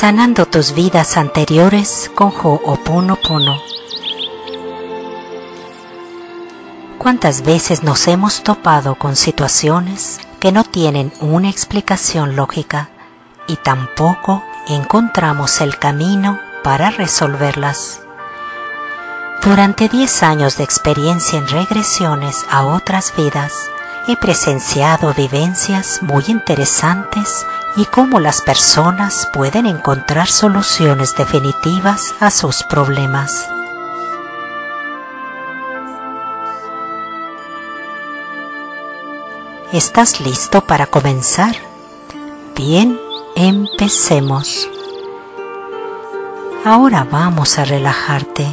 sanando tus vidas anteriores con Ho'oponopono. ¿Cuántas veces nos hemos topado con situaciones que no tienen una explicación lógica y tampoco encontramos el camino para resolverlas? Durante 10 años de experiencia en regresiones a otras vidas, he presenciado vivencias muy interesantes y cómo las personas pueden encontrar soluciones definitivas a sus problemas. ¿Estás listo para comenzar? Bien, empecemos. Ahora vamos a relajarte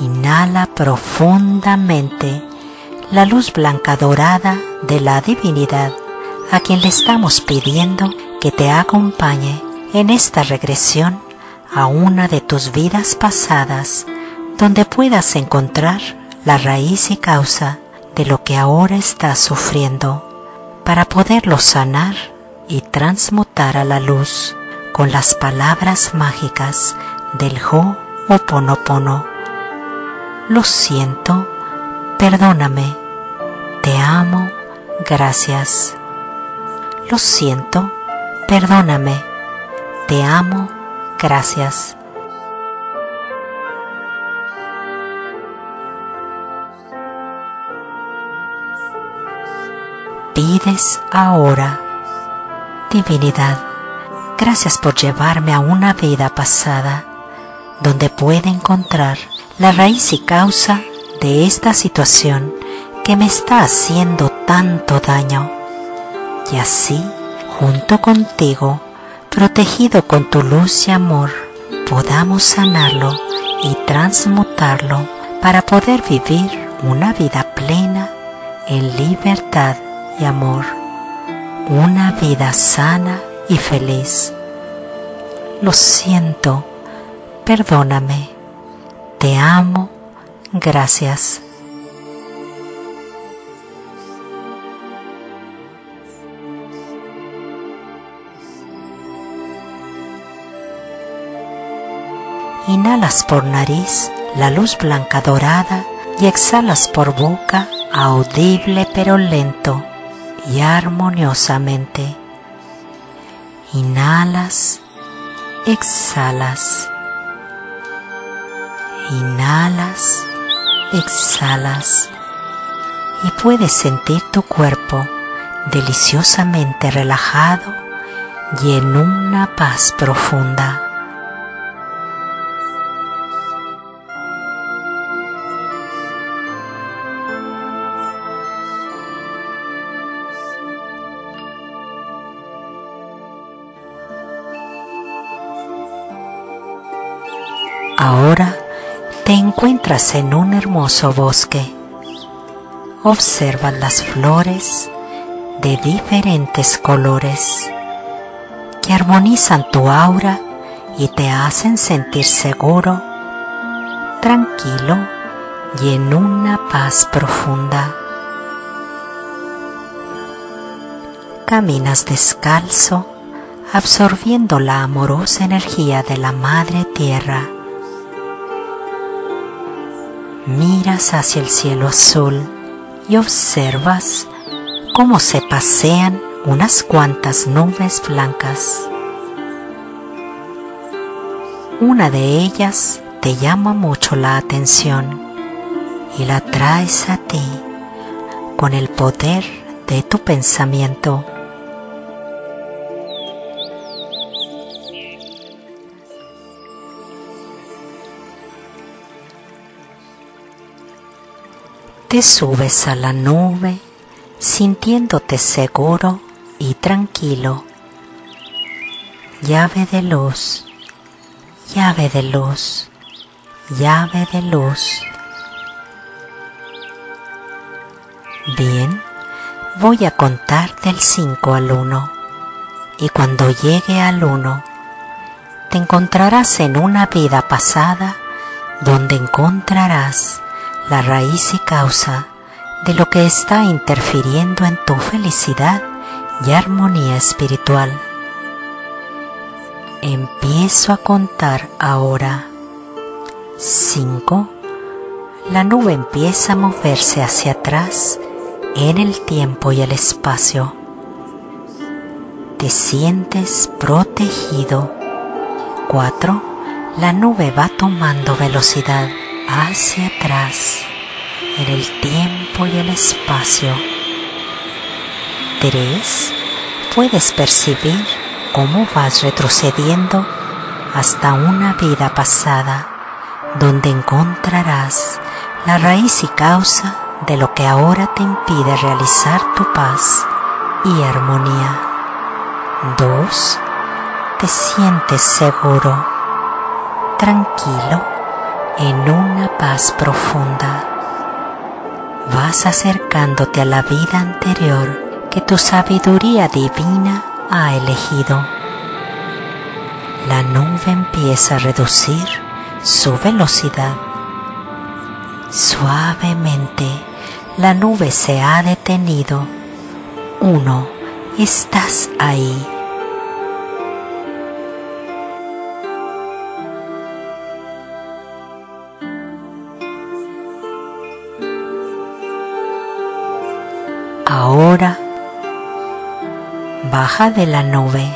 Inhala profundamente la luz blanca dorada de la divinidad a quien le estamos pidiendo que te acompañe en esta regresión a una de tus vidas pasadas donde puedas encontrar la raíz y causa de lo que ahora estás sufriendo para poderlo sanar y transmutar a la luz con las palabras mágicas del Ho'oponopono lo siento, perdóname, te amo, gracias. Lo siento, perdóname, te amo, gracias. Pides ahora, divinidad, gracias por llevarme a una vida pasada donde puede encontrar la raíz y causa de esta situación que me está haciendo tanto daño. Y así, junto contigo, protegido con tu luz y amor, podamos sanarlo y transmutarlo para poder vivir una vida plena en libertad y amor, una vida sana y feliz. Lo siento, perdóname te amo, gracias. Inhalas por nariz la luz blanca dorada y exhalas por boca audible pero lento y armoniosamente. Inhalas, exhalas. Inhalas, exhalas y puedes sentir tu cuerpo deliciosamente relajado y en una paz profunda. Ahora encuentras en un hermoso bosque. Observa las flores de diferentes colores que armonizan tu aura y te hacen sentir seguro, tranquilo y en una paz profunda. Caminas descalzo, absorbiendo la amorosa energía de la Madre Tierra miras hacia el cielo azul y observas cómo se pasean unas cuantas nubes blancas. Una de ellas te llama mucho la atención y la traes a ti con el poder de tu pensamiento. Subes a la nube sintiéndote seguro y tranquilo. Llave de luz, llave de luz, llave de luz. Bien, voy a contar del 5 al 1 y cuando llegue al 1 te encontrarás en una vida pasada donde encontrarás la raíz y causa de lo que está interfiriendo en tu felicidad y armonía espiritual. Empiezo a contar ahora. 5. La nube empieza a moverse hacia atrás en el tiempo y el espacio. Te sientes protegido. 4. La nube va tomando velocidad hacia atrás en el tiempo y el espacio. 3. Puedes percibir cómo vas retrocediendo hasta una vida pasada donde encontrarás la raíz y causa de lo que ahora te impide realizar tu paz y armonía. 2. Te sientes seguro, tranquilo, en una paz profunda. Vas acercándote a la vida anterior que tu sabiduría divina ha elegido. La nube empieza a reducir su velocidad. Suavemente la nube se ha detenido. Uno, estás ahí. Ahora baja de la nube.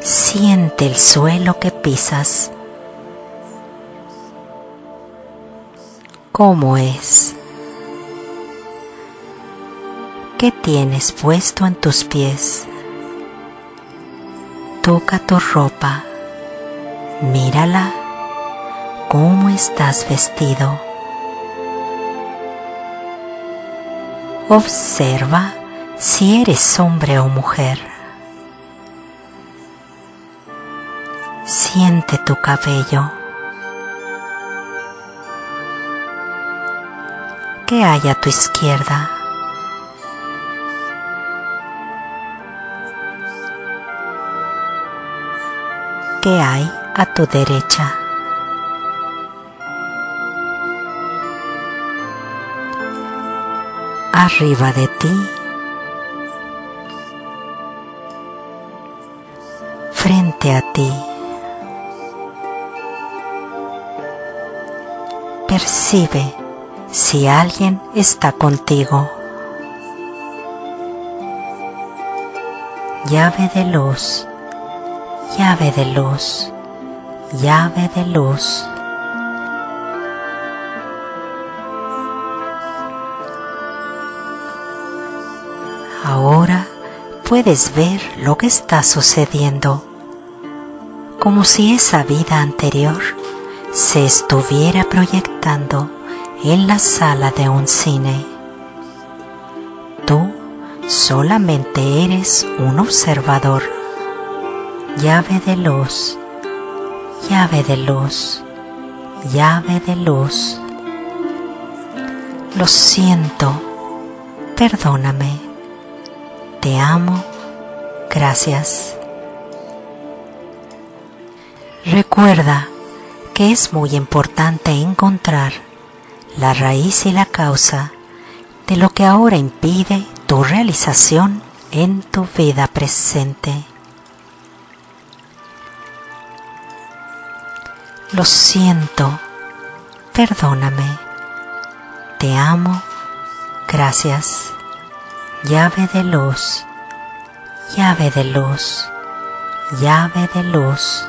Siente el suelo que pisas. ¿Cómo es? ¿Qué tienes puesto en tus pies? Toca tu ropa, mírala, cómo estás vestido. Observa si eres hombre o mujer. Siente tu cabello. ¿Qué hay a tu izquierda? ¿Qué hay a tu derecha? Arriba de ti. Frente a ti. Percibe si alguien está contigo. Llave de luz, llave de luz, llave de luz. Puedes ver lo que está sucediendo, como si esa vida anterior se estuviera proyectando en la sala de un cine. Tú solamente eres un observador. Llave de luz, llave de luz, llave de luz. Lo siento, perdóname, te amo, gracias. Recuerda que es muy importante encontrar la raíz y la causa de lo que ahora impide tu realización en tu vida presente. Lo siento, perdóname, te amo, gracias. Llave de luz, llave de luz, llave de luz.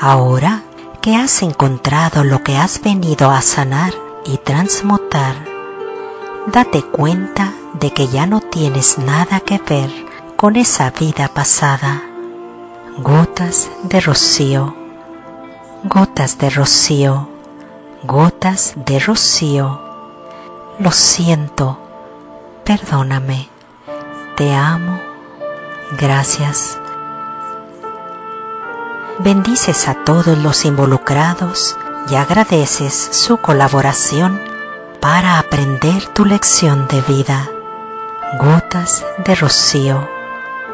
Ahora que has encontrado lo que has venido a sanar y transmutar, date cuenta de que ya no tienes nada que ver con esa vida pasada. Gotas de rocío, gotas de rocío, gotas de rocío. Lo siento, perdóname, te amo, gracias bendices a todos los involucrados y agradeces su colaboración para aprender tu lección de vida. Gotas de rocío,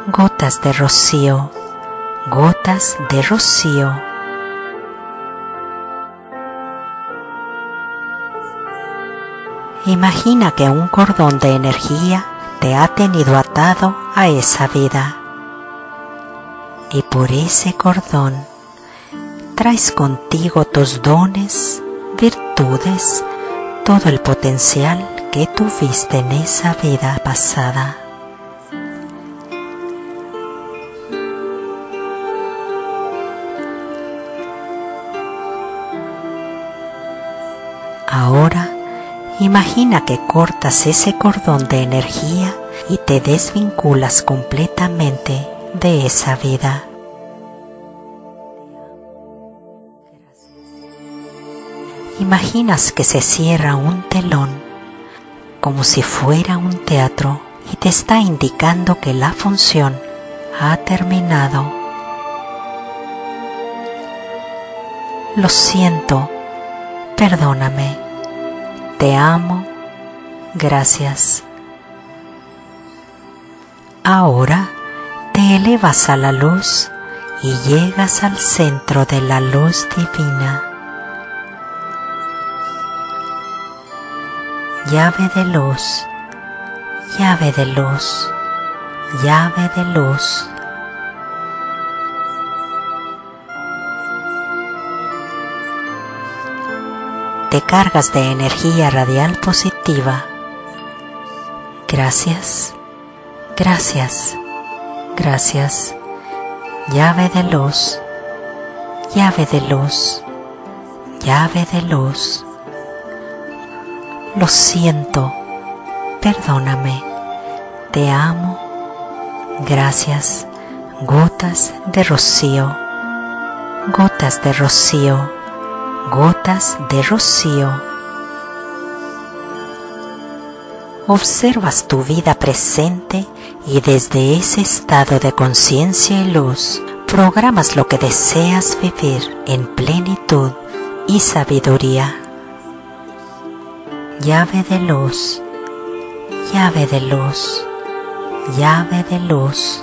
gotas de rocío, gotas de rocío. Imagina que un cordón de energía te ha tenido atado a esa vida. Y por ese cordón traes contigo tus dones, virtudes, todo el potencial que tuviste en esa vida pasada. Ahora imagina que cortas ese cordón de energía y te desvinculas completamente de esa vida. Imaginas que se cierra un telón como si fuera un teatro y te está indicando que la función ha terminado. Lo siento, perdóname, te amo, gracias. Ahora te elevas a la luz y llegas al centro de la luz divina. Llave de luz, llave de luz, llave de luz. Te cargas de energía radial positiva. Gracias, gracias, gracias. Llave de luz, llave de luz, llave de luz. Lo siento, perdóname, te amo, gracias. Gotas de rocío, gotas de rocío, gotas de rocío. Observas tu vida presente y desde ese estado de conciencia y luz programas lo que deseas vivir en plenitud y sabiduría. Llave de luz, llave de luz, llave de luz.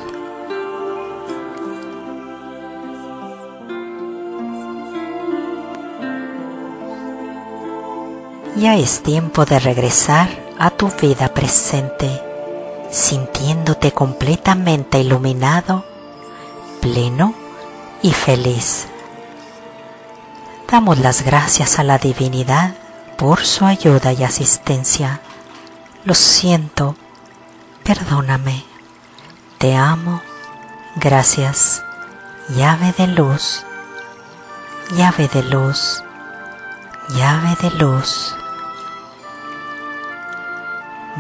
Ya es tiempo de regresar a tu vida presente, sintiéndote completamente iluminado, pleno y feliz. Damos las gracias a la divinidad por su ayuda y asistencia. Lo siento, perdóname, te amo, gracias. Llave de luz, llave de luz, llave de luz.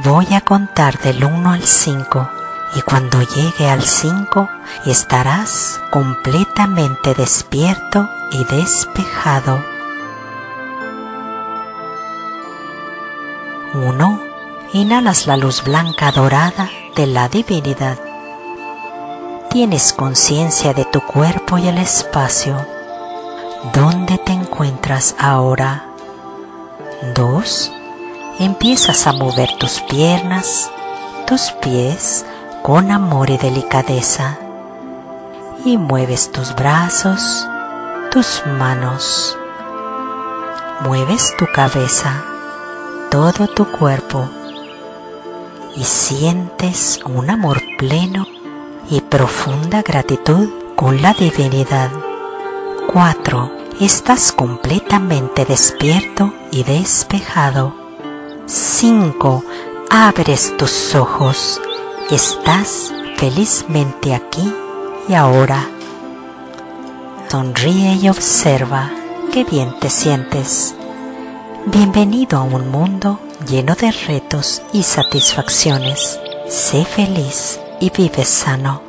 Voy a contar del 1 al 5 y cuando llegue al 5 estarás completamente despierto y despejado. 1. Inhalas la luz blanca dorada de la divinidad. Tienes conciencia de tu cuerpo y el espacio. ¿Dónde te encuentras ahora? 2 empiezas a mover tus piernas, tus pies con amor y delicadeza y mueves tus brazos, tus manos, mueves tu cabeza, todo tu cuerpo y sientes un amor pleno y profunda gratitud con la divinidad. 4. Estás completamente despierto y despejado 5. Abres tus ojos. Estás felizmente aquí y ahora. Sonríe y observa qué bien te sientes. Bienvenido a un mundo lleno de retos y satisfacciones. Sé feliz y vive sano.